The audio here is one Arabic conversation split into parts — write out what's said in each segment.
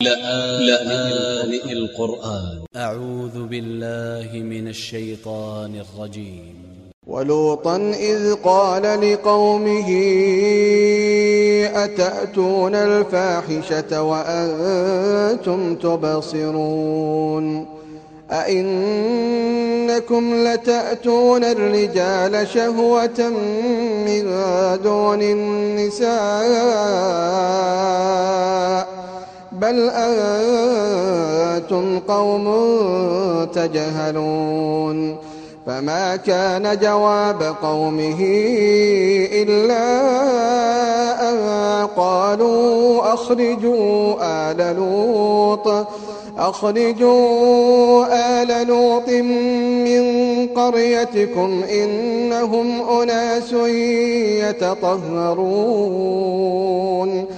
لآن القرآن. أ ع و ذ ب ا ل ل ه من ا ل ش ي ط ا ن ا ل ج ي م ولوطا إذ قال لقومه أتأتون الفاحشة وأنتم تبصرون؟ أئنكم لتأتون الرجال شهوة من دون النساء؟ بل أنتم قوم تجهلون فما كان جواب قومه إلا أن قالوا أخرجوا آل لوط أخرجوا آل لوط من قريتكم إنهم أناس يتطهرون.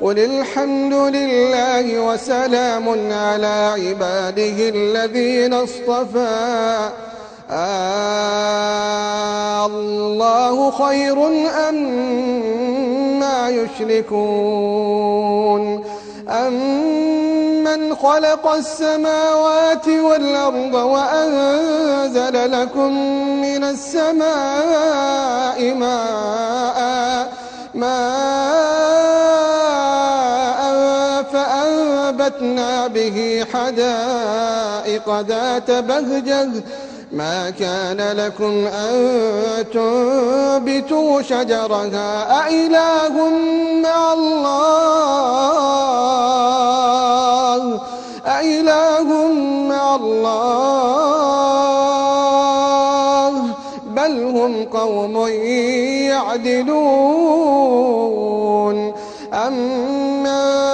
قل الحمد لله وسلام على عباده الذين اصطفى. آه الله خير أم ما يشركون. أمن خلق السماوات والأرض وأنزل لكم من السماء ماء ماء وأنبتنا به حدائق ذات بهجة ما كان لكم أن تنبتوا شجرها أإله مع الله؟ أإله مع الله؟ بل هم قوم يعدلون. أمن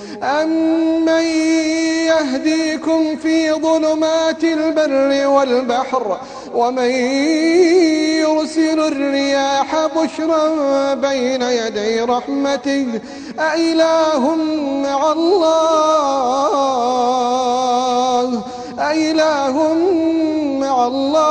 أمن يهديكم في ظلمات البر والبحر ومن يرسل الرياح بشرا بين يدي رحمته أإله مع الله أإله مع الله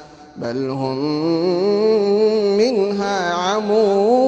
بل هم منها عمون.